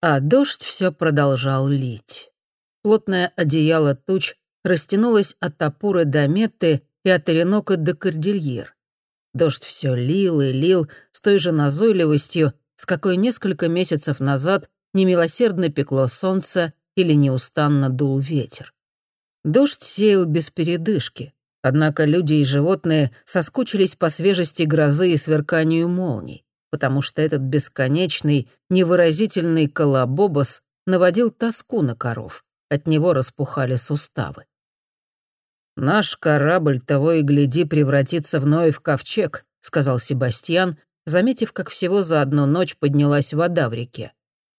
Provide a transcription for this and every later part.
А дождь все продолжал лить. Плотное одеяло туч растянулось от Апуры до Метты и от Оренока до Кордильер. Дождь все лил и лил с той же назойливостью, с какой несколько месяцев назад немилосердно пекло солнце или неустанно дул ветер. Дождь сеял без передышки, однако люди и животные соскучились по свежести грозы и сверканию молний, потому что этот бесконечный, невыразительный колобобос наводил тоску на коров, от него распухали суставы. «Наш корабль того и гляди превратится в Ноев ковчег», — сказал Себастьян, заметив, как всего за одну ночь поднялась вода в реке.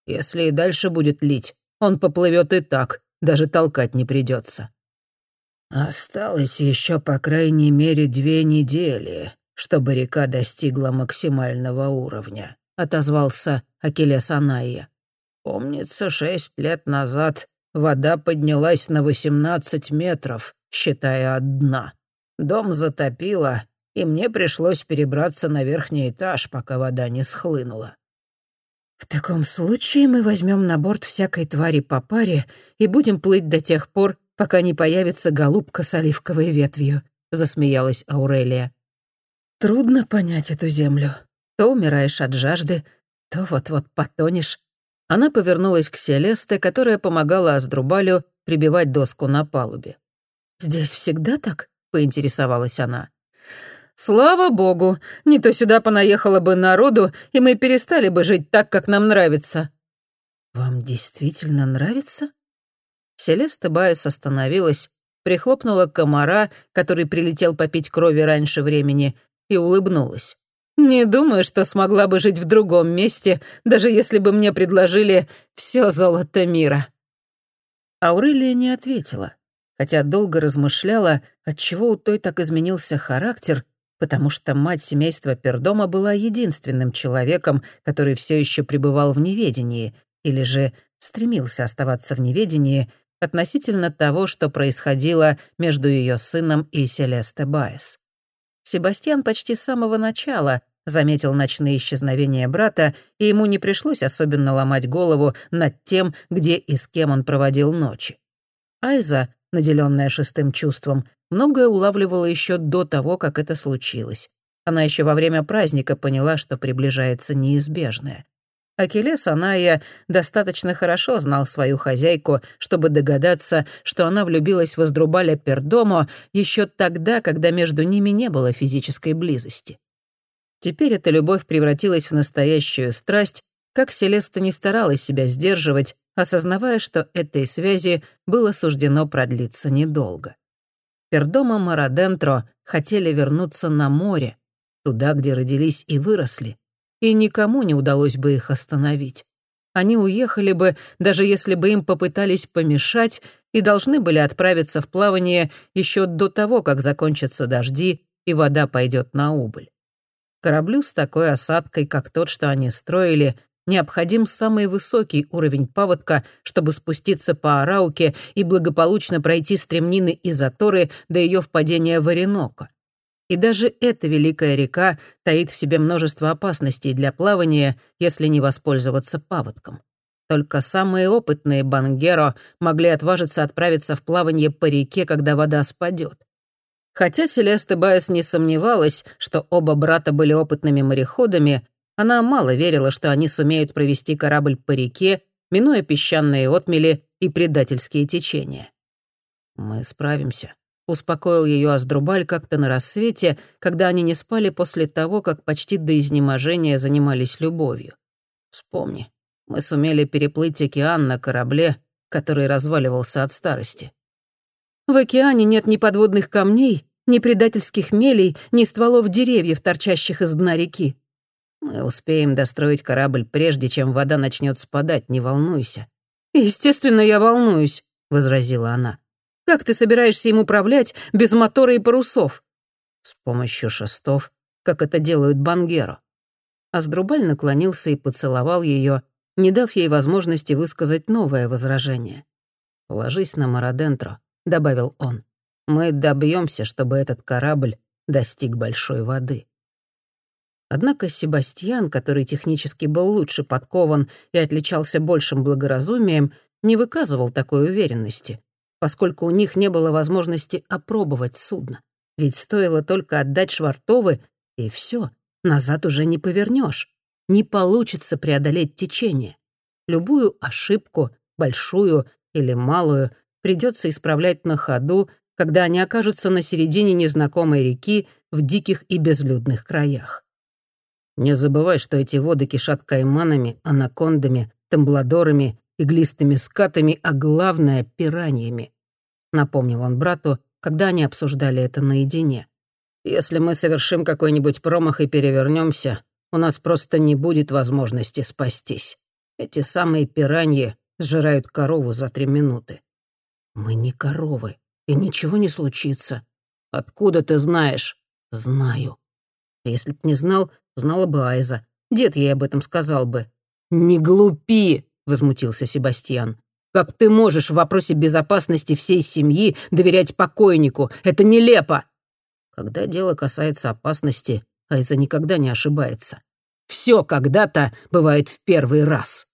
«Если и дальше будет лить, он поплывет и так, даже толкать не придется. «Осталось еще по крайней мере две недели, чтобы река достигла максимального уровня», — отозвался Акелес Анайя. «Помнится, шесть лет назад вода поднялась на восемнадцать метров, считая от дна. Дом затопило, и мне пришлось перебраться на верхний этаж, пока вода не схлынула. «В таком случае мы возьмем на борт всякой твари по паре и будем плыть до тех пор, пока не появится голубка с оливковой ветвью», — засмеялась Аурелия. «Трудно понять эту землю. То умираешь от жажды, то вот-вот потонешь». Она повернулась к Селесте, которая помогала Аздрубалю прибивать доску на палубе. «Здесь всегда так?» — поинтересовалась она. «Слава богу! Не то сюда понаехало бы народу, и мы перестали бы жить так, как нам нравится». «Вам действительно нравится?» Селеста Байес остановилась, прихлопнула комара, который прилетел попить крови раньше времени, и улыбнулась. «Не думаю, что смогла бы жить в другом месте, даже если бы мне предложили все золото мира». Аурелия не ответила хотя долго размышляла, отчего у той так изменился характер, потому что мать семейства Пердома была единственным человеком, который все еще пребывал в неведении, или же стремился оставаться в неведении относительно того, что происходило между ее сыном и Селесте Баес. Себастьян почти с самого начала заметил ночные исчезновения брата, и ему не пришлось особенно ломать голову над тем, где и с кем он проводил ночи. Айза наделенная шестым чувством, многое улавливала еще до того, как это случилось. Она еще во время праздника поняла, что приближается неизбежное. Акелес Аная достаточно хорошо знал свою хозяйку, чтобы догадаться, что она влюбилась в Аздрубаля Пердомо еще тогда, когда между ними не было физической близости. Теперь эта любовь превратилась в настоящую страсть, как Селеста не старалась себя сдерживать, осознавая, что этой связи было суждено продлиться недолго. Пердома Марадентро хотели вернуться на море, туда, где родились и выросли, и никому не удалось бы их остановить. Они уехали бы, даже если бы им попытались помешать, и должны были отправиться в плавание еще до того, как закончатся дожди и вода пойдет на убыль. Кораблю с такой осадкой, как тот, что они строили, необходим самый высокий уровень паводка, чтобы спуститься по Арауке и благополучно пройти стремнины и заторы до ее впадения в Ореноко. И даже эта великая река таит в себе множество опасностей для плавания, если не воспользоваться паводком. Только самые опытные бангеро могли отважиться отправиться в плавание по реке, когда вода спадет. Хотя Селеста Байес не сомневалась, что оба брата были опытными мореходами, она мало верила, что они сумеют провести корабль по реке, минуя песчаные отмели и предательские течения. «Мы справимся», — успокоил ее Аздрубаль как-то на рассвете, когда они не спали после того, как почти до изнеможения занимались любовью. «Вспомни, мы сумели переплыть океан на корабле, который разваливался от старости». «В океане нет ни подводных камней, ни предательских мелей, ни стволов деревьев, торчащих из дна реки», мы успеем достроить корабль, прежде чем вода начнет спадать, не волнуйся». «Естественно, я волнуюсь», — возразила она. «Как ты собираешься им управлять без мотора и парусов?» «С помощью шестов, как это делают Бангеро». Аздрубаль наклонился и поцеловал ее, не дав ей возможности высказать новое возражение. «Положись на Марадентро», — добавил он. «Мы добьемся, чтобы этот корабль достиг большой воды». Однако Себастьян, который технически был лучше подкован и отличался большим благоразумием, не выказывал такой уверенности, поскольку у них не было возможности опробовать судно. Ведь стоило только отдать швартовы, и все, назад уже не повернешь. Не получится преодолеть течение. Любую ошибку, большую или малую, придется исправлять на ходу, когда они окажутся на середине незнакомой реки в диких и безлюдных краях. Не забывай, что эти воды кишат кайманами, анакондами, тембладорами, иглистыми скатами, а главное — пираньями. Напомнил он брату, когда они обсуждали это наедине. «Если мы совершим какой-нибудь промах и перевернемся, у нас просто не будет возможности спастись. Эти самые пираньи сжирают корову за три минуты». «Мы не коровы, и ничего не случится». «Откуда ты знаешь?» «Знаю». Если б не знал, Знала бы Айза. Дед ей об этом сказал бы. «Не глупи!» — возмутился Себастьян. «Как ты можешь в вопросе безопасности всей семьи доверять покойнику? Это нелепо!» Когда дело касается опасности, Айза никогда не ошибается. Все когда-то бывает в первый раз.